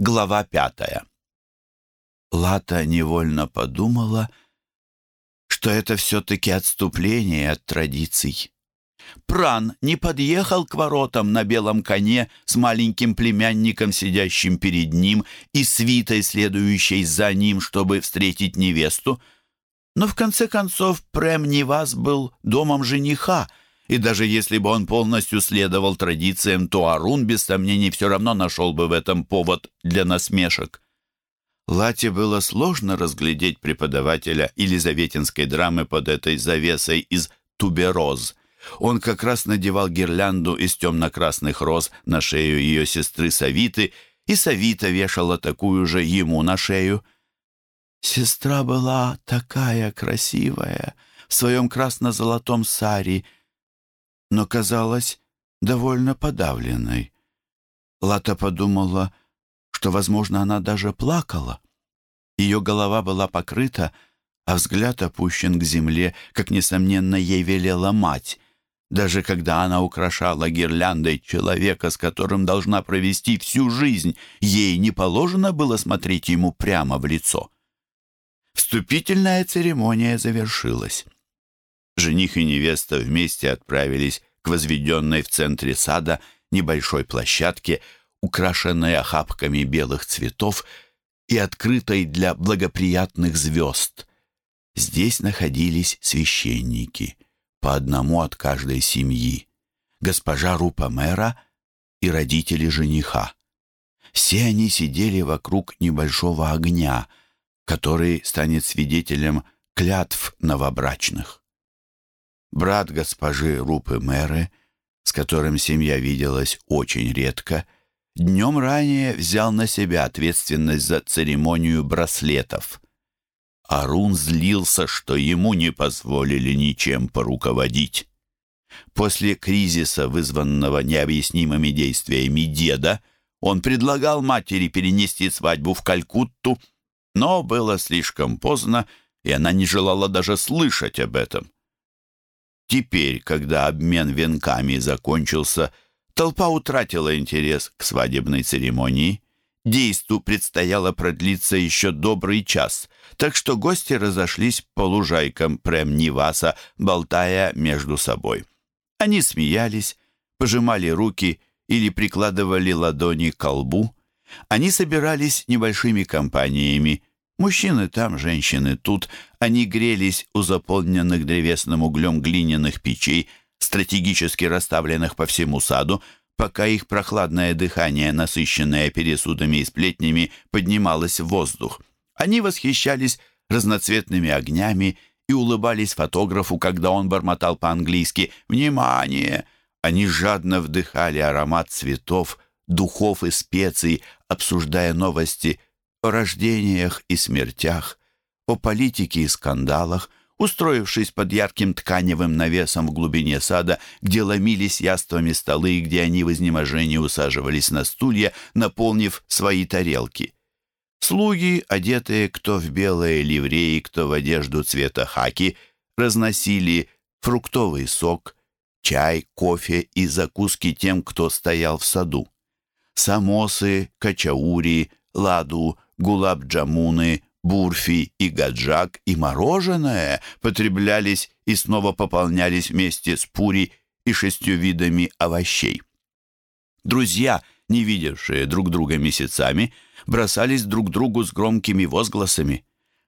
Глава пятая. Лата невольно подумала, что это все-таки отступление от традиций. Пран не подъехал к воротам на белом коне с маленьким племянником, сидящим перед ним, и свитой, следующей за ним, чтобы встретить невесту. Но в конце концов Прем Нивас был домом жениха — и даже если бы он полностью следовал традициям, то Арун, без сомнений, все равно нашел бы в этом повод для насмешек. Лате было сложно разглядеть преподавателя Елизаветинской драмы под этой завесой из тубероз. Он как раз надевал гирлянду из темно-красных роз на шею ее сестры Савиты, и Савита вешала такую же ему на шею. Сестра была такая красивая в своем красно-золотом саре, но казалась довольно подавленной. Лата подумала, что, возможно, она даже плакала. Ее голова была покрыта, а взгляд опущен к земле, как, несомненно, ей велела мать, даже когда она украшала гирляндой человека, с которым должна провести всю жизнь, ей не положено было смотреть ему прямо в лицо. Вступительная церемония завершилась. Жених и невеста вместе отправились к возведенной в центре сада небольшой площадке, украшенной охапками белых цветов и открытой для благоприятных звезд. Здесь находились священники, по одному от каждой семьи, госпожа Рупа-мэра и родители жениха. Все они сидели вокруг небольшого огня, который станет свидетелем клятв новобрачных. Брат госпожи Рупы Мэры, с которым семья виделась очень редко, днем ранее взял на себя ответственность за церемонию браслетов. Арун злился, что ему не позволили ничем поруководить. После кризиса, вызванного необъяснимыми действиями деда, он предлагал матери перенести свадьбу в Калькутту, но было слишком поздно, и она не желала даже слышать об этом. Теперь, когда обмен венками закончился, толпа утратила интерес к свадебной церемонии. Действу предстояло продлиться еще добрый час, так что гости разошлись по лужайкам Прем-Ниваса, болтая между собой. Они смеялись, пожимали руки или прикладывали ладони к колбу. Они собирались небольшими компаниями, Мужчины там, женщины тут. Они грелись у заполненных древесным углем глиняных печей, стратегически расставленных по всему саду, пока их прохладное дыхание, насыщенное пересудами и сплетнями, поднималось в воздух. Они восхищались разноцветными огнями и улыбались фотографу, когда он бормотал по-английски «Внимание!». Они жадно вдыхали аромат цветов, духов и специй, обсуждая новости – о рождениях и смертях, о политике и скандалах, устроившись под ярким тканевым навесом в глубине сада, где ломились яствами столы и где они в изнеможении усаживались на стулья, наполнив свои тарелки. Слуги, одетые кто в белые ливреи, кто в одежду цвета хаки, разносили фруктовый сок, чай, кофе и закуски тем, кто стоял в саду. Самосы, качаури, ладу, гулаб-джамуны, бурфи и гаджак и мороженое потреблялись и снова пополнялись вместе с пури и шестью видами овощей. Друзья, не видевшие друг друга месяцами, бросались друг другу с громкими возгласами.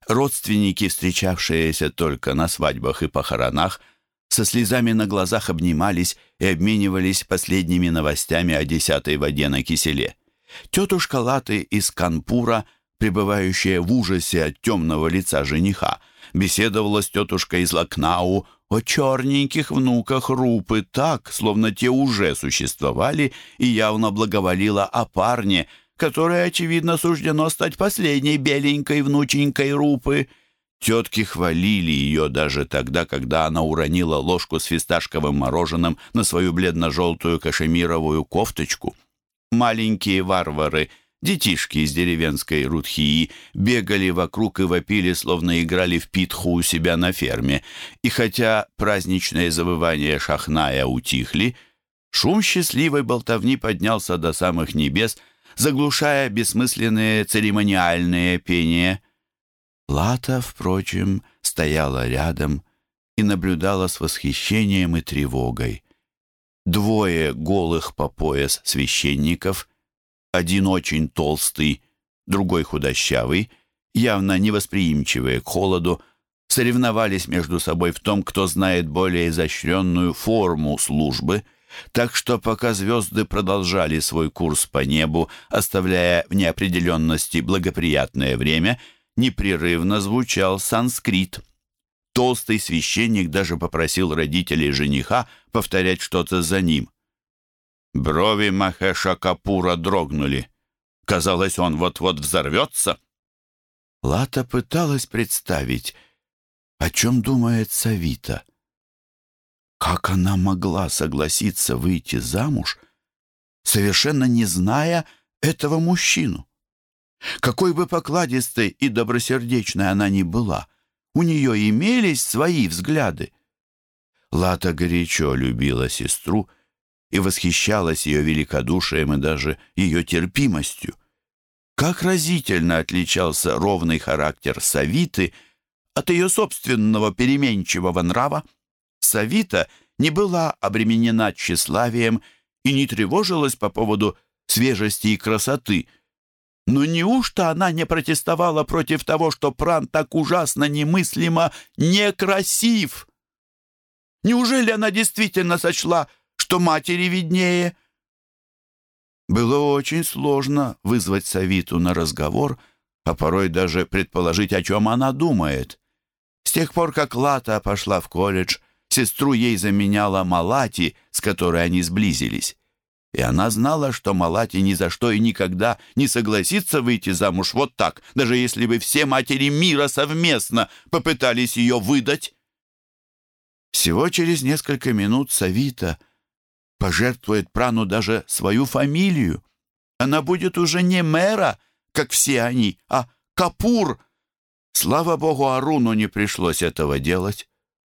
Родственники, встречавшиеся только на свадьбах и похоронах, со слезами на глазах обнимались и обменивались последними новостями о десятой воде на киселе. Тетушка Латы из Канпура – пребывающая в ужасе от темного лица жениха, беседовала с тетушкой из Лакнау о черненьких внуках Рупы так, словно те уже существовали, и явно благоволила о парне, которой, очевидно, суждено стать последней беленькой внученькой Рупы. Тетки хвалили ее даже тогда, когда она уронила ложку с фисташковым мороженым на свою бледно-желтую кашемировую кофточку. Маленькие варвары Детишки из деревенской Рудхии бегали вокруг и вопили, словно играли в питху у себя на ферме. И хотя праздничные завывания шахная утихли, шум счастливой болтовни поднялся до самых небес, заглушая бессмысленные церемониальные пения. Лата, впрочем, стояла рядом и наблюдала с восхищением и тревогой. Двое голых по пояс священников, один очень толстый, другой худощавый, явно невосприимчивые к холоду, соревновались между собой в том, кто знает более изощренную форму службы, так что пока звезды продолжали свой курс по небу, оставляя в неопределенности благоприятное время, непрерывно звучал санскрит. Толстый священник даже попросил родителей жениха повторять что-то за ним. Брови Махеша Капура дрогнули. Казалось, он вот-вот взорвется. Лата пыталась представить, о чем думает Савита. Как она могла согласиться выйти замуж, совершенно не зная этого мужчину? Какой бы покладистой и добросердечной она ни была, у нее имелись свои взгляды. Лата горячо любила сестру и восхищалась ее великодушием и даже ее терпимостью. Как разительно отличался ровный характер Савиты — от ее собственного переменчивого нрава. Савита не была обременена тщеславием и не тревожилась по поводу свежести и красоты. Но неужто она не протестовала против того, что Пран так ужасно немыслимо некрасив? Неужели она действительно сочла, что матери виднее? Было очень сложно вызвать Савиту на разговор, а порой даже предположить, о чем она думает. С тех пор, как Лата пошла в колледж, сестру ей заменяла Малати, с которой они сблизились. И она знала, что Малати ни за что и никогда не согласится выйти замуж вот так, даже если бы все матери мира совместно попытались ее выдать. Всего через несколько минут Савита пожертвует Прану даже свою фамилию. Она будет уже не мэра, как все они, а Капур — Слава богу, Аруну не пришлось этого делать.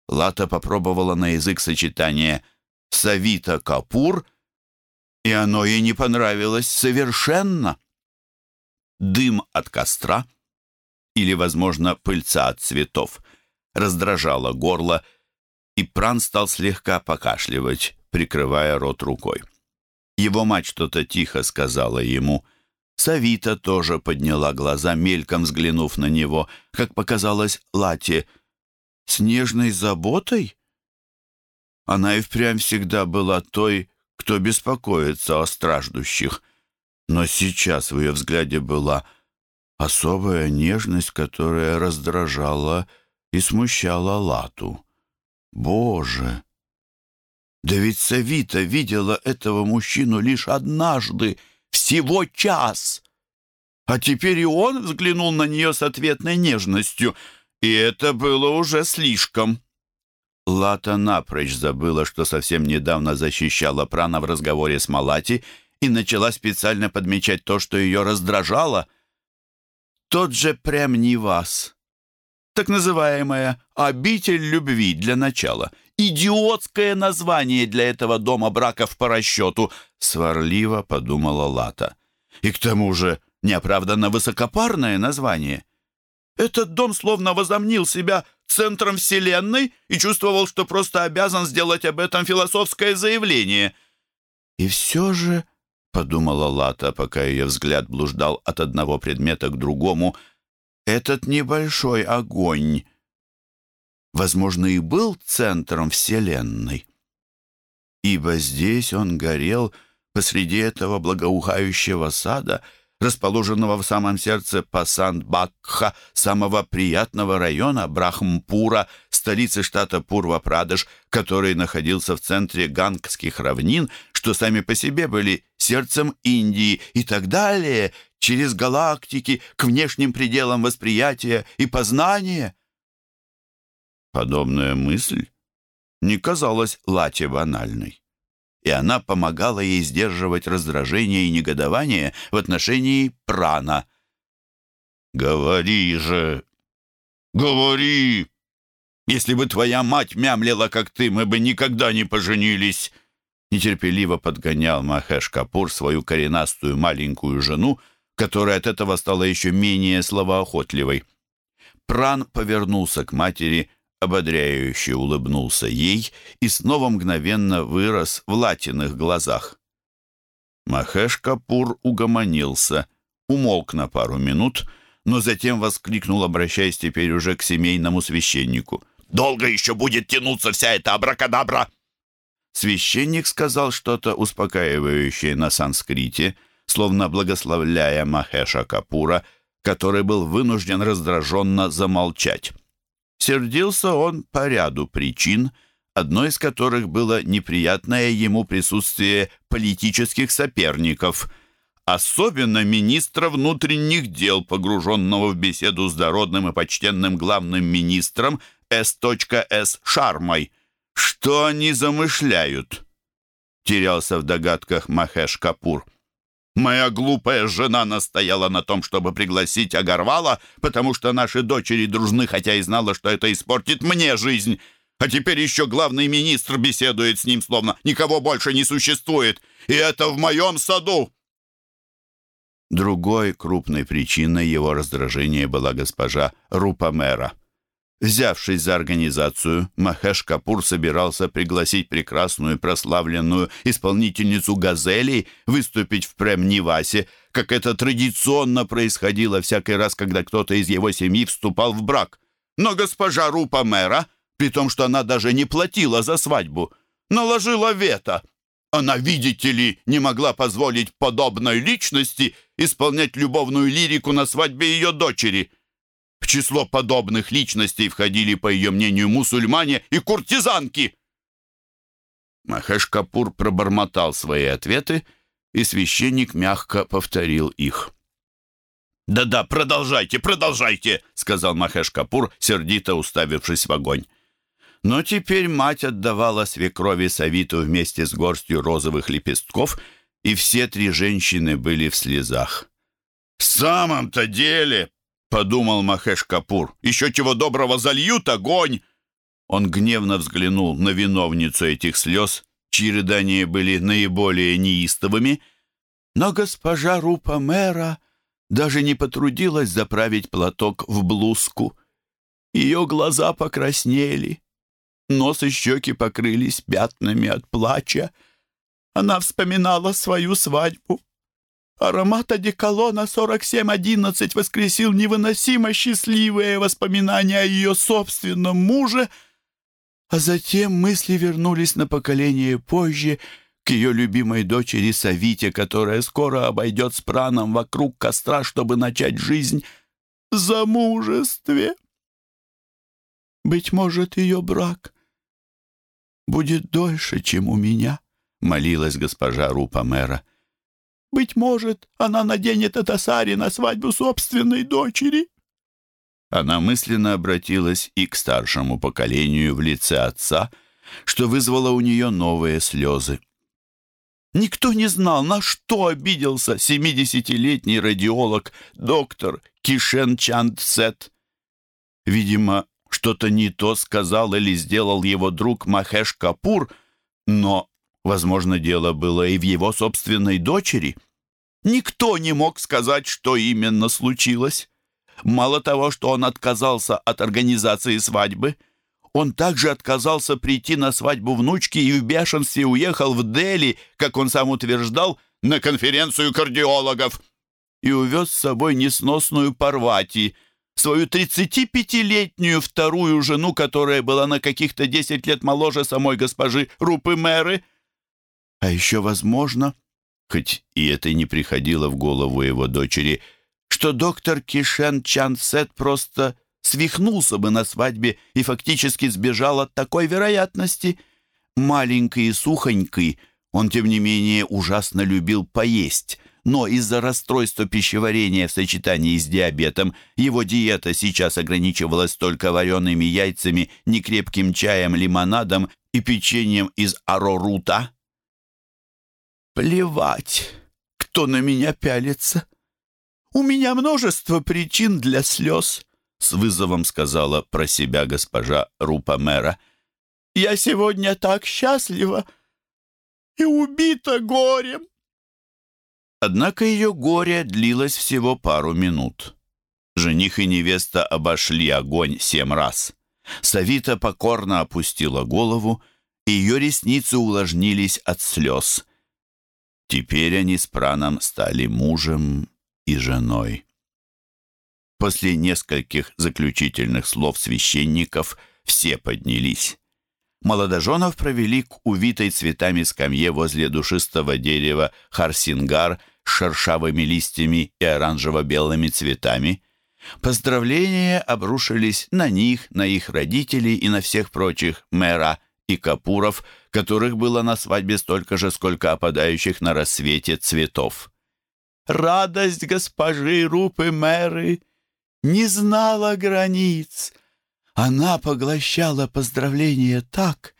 Лата попробовала на язык сочетание «Савита Капур», и оно ей не понравилось совершенно. Дым от костра или, возможно, пыльца от цветов раздражало горло, и Пран стал слегка покашливать, прикрывая рот рукой. Его мать что-то тихо сказала ему — Савита тоже подняла глаза, мельком взглянув на него, как показалось Лате, с нежной заботой. Она и впрямь всегда была той, кто беспокоится о страждущих. Но сейчас в ее взгляде была особая нежность, которая раздражала и смущала Лату. Боже! Да ведь Савита видела этого мужчину лишь однажды — всего час. А теперь и он взглянул на нее с ответной нежностью, и это было уже слишком. Лата напрочь забыла, что совсем недавно защищала Прана в разговоре с Малати и начала специально подмечать то, что ее раздражало. Тот же прям не вас. Так называемая «обитель любви» для начала — идиотское название для этого дома браков по расчету», — сварливо подумала Лата. «И к тому же неоправданно высокопарное название. Этот дом словно возомнил себя центром Вселенной и чувствовал, что просто обязан сделать об этом философское заявление. И все же, — подумала Лата, пока ее взгляд блуждал от одного предмета к другому, — этот небольшой огонь возможно, и был центром Вселенной. Ибо здесь он горел посреди этого благоухающего сада, расположенного в самом сердце Пасанд-Бакха, самого приятного района Брахмпура, столицы штата Пурва-Прадеш, который находился в центре Гангских равнин, что сами по себе были сердцем Индии и так далее, через галактики к внешним пределам восприятия и познания — Подобная мысль не казалась Лате банальной, и она помогала ей сдерживать раздражение и негодование в отношении прана. «Говори же! Говори! Если бы твоя мать мямлила, как ты, мы бы никогда не поженились!» нетерпеливо подгонял Махеш Капур свою коренастую маленькую жену, которая от этого стала еще менее словоохотливой. Пран повернулся к матери, ободряюще улыбнулся ей и снова мгновенно вырос в латиных глазах. Махеш Капур угомонился, умолк на пару минут, но затем воскликнул, обращаясь теперь уже к семейному священнику. «Долго еще будет тянуться вся эта абракадабра!» Священник сказал что-то успокаивающее на санскрите, словно благословляя Махеша Капура, который был вынужден раздраженно замолчать. Сердился он по ряду причин, одной из которых было неприятное ему присутствие политических соперников, особенно министра внутренних дел, погруженного в беседу с дородным и почтенным главным министром С.С. Шармой – что они замышляют? Терялся в догадках Махеш Капур. Моя глупая жена настояла на том, чтобы пригласить Агарвала, потому что наши дочери дружны, хотя и знала, что это испортит мне жизнь. А теперь еще главный министр беседует с ним, словно никого больше не существует. И это в моем саду. Другой крупной причиной его раздражения была госпожа Рупамера. Взявшись за организацию, Махеш Капур собирался пригласить прекрасную прославленную исполнительницу «Газелей» выступить в Прем-Нивасе, как это традиционно происходило всякий раз, когда кто-то из его семьи вступал в брак. Но госпожа Рупа мэра, при том, что она даже не платила за свадьбу, наложила вето. Она, видите ли, не могла позволить подобной личности исполнять любовную лирику на свадьбе ее дочери – в число подобных личностей входили, по ее мнению, мусульмане и куртизанки. Махеш Капур пробормотал свои ответы, и священник мягко повторил их. «Да-да, продолжайте, продолжайте!» — сказал Махеш Капур, сердито уставившись в огонь. Но теперь мать отдавала свекрови Савиту вместе с горстью розовых лепестков, и все три женщины были в слезах. «В самом-то деле!» Подумал Махеш Капур. «Еще чего доброго зальют огонь!» Он гневно взглянул на виновницу этих слез, чьи рыдания были наиболее неистовыми, но госпожа Рупа мэра даже не потрудилась заправить платок в блузку. Ее глаза покраснели, нос и щеки покрылись пятнами от плача. Она вспоминала свою свадьбу, Аромат одеколона 4711 воскресил невыносимо счастливые воспоминания о ее собственном муже, а затем мысли вернулись на поколение позже к ее любимой дочери Савите, которая скоро обойдет с праном вокруг костра, чтобы начать жизнь в замужестве. Быть может, ее брак будет дольше, чем у меня, — молилась госпожа Рупа мэра. — быть может, она наденет это сари на свадьбу собственной дочери». Она мысленно обратилась и к старшему поколению в лице отца, что вызвало у нее новые слезы. Никто не знал, на что обиделся семидесятилетний радиолог доктор Кишен Чанд Сет. Видимо, что-то не то сказал или сделал его друг Махеш Капур, но Возможно, дело было и в его собственной дочери. Никто не мог сказать, что именно случилось. Мало того, что он отказался от организации свадьбы, он также отказался прийти на свадьбу внучки и в бешенстве уехал в Дели, как он сам утверждал, на конференцию кардиологов и увез с собой несносную Парвати, свою 35-летнюю вторую жену, которая была на каких-то 10 лет моложе самой госпожи Рупы Мэры, а еще возможно, хоть и это не приходило в голову его дочери, что доктор Кишен Чансет просто свихнулся бы на свадьбе и фактически сбежал от такой вероятности. Маленький и сухонький, он, тем не менее, ужасно любил поесть, но из-за расстройства пищеварения в сочетании с диабетом его диета сейчас ограничивалась только вареными яйцами, некрепким чаем, лимонадом и печеньем из арорута. Плевать, кто на меня пялится. У меня множество причин для слез, с вызовом сказала про себя госпожа Рупа Мэра. Я сегодня так счастлива. и убита горем». Однако ее горе длилось всего пару минут. Жених и невеста обошли огонь семь раз. Савита покорно опустила голову, и ее ресницы увлажнились от слез. Теперь они с Праном стали мужем и женой. После нескольких заключительных слов священников все поднялись. Молодоженов провели к увитой цветами скамье возле душистого дерева харсингар с шершавыми листьями и оранжево-белыми цветами. Поздравления обрушились на них, на их родителей и на всех прочих мэра и капуров, которых было на свадьбе столько же, сколько опадающих на рассвете цветов. «Радость госпожи Рупы мэры не знала границ!» Она поглощала поздравления так,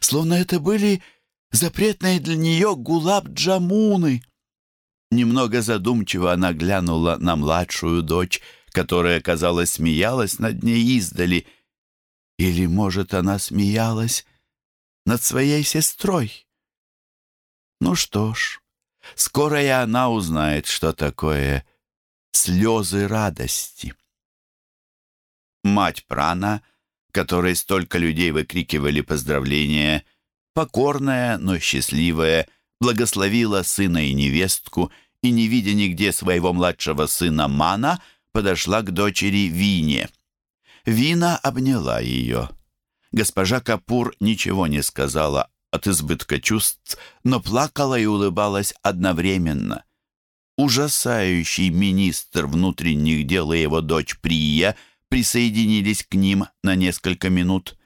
словно это были запретные для нее гулаб-джамуны. Немного задумчиво она глянула на младшую дочь, которая, казалось, смеялась над ней издали. Или, может, она смеялась над своей сестрой? Ну что ж, скоро и она узнает, что такое слезы радости. Мать Прана, которой столько людей выкрикивали поздравления, покорная, но счастливая, благословила сына и невестку и, не видя нигде своего младшего сына Мана, подошла к дочери Вине. Вина обняла ее. Госпожа Капур ничего не сказала от избытка чувств, но плакала и улыбалась одновременно. Ужасающий министр внутренних дел и его дочь Прия — присоединились к ним на несколько минут.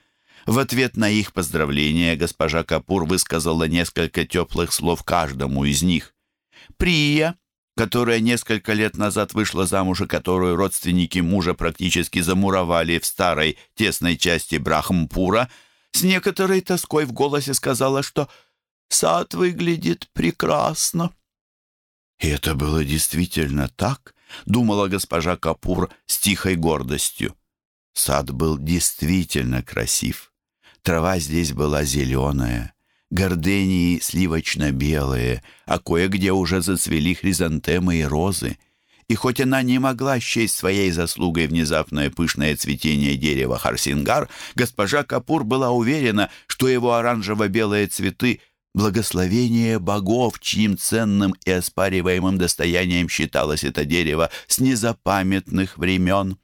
В ответ на их поздравления госпожа Капур высказала несколько теплых слов каждому из них. Прия, которая несколько лет назад вышла замуж и которую родственники мужа практически замуровали в старой тесной части Брахмпура, с некоторой тоской в голосе сказала, что «сад выглядит прекрасно». И это было действительно так думала госпожа Капур с тихой гордостью. Сад был действительно красив. Трава здесь была зеленая, гордении сливочно-белые, а кое-где уже зацвели хризантемы и розы. И хоть она не могла счесть своей заслугой внезапное пышное цветение дерева Харсингар, госпожа Капур была уверена, что его оранжево-белые цветы благословение богов, чьим ценным и оспариваемым достоянием считалось это дерево с незапамятных времен.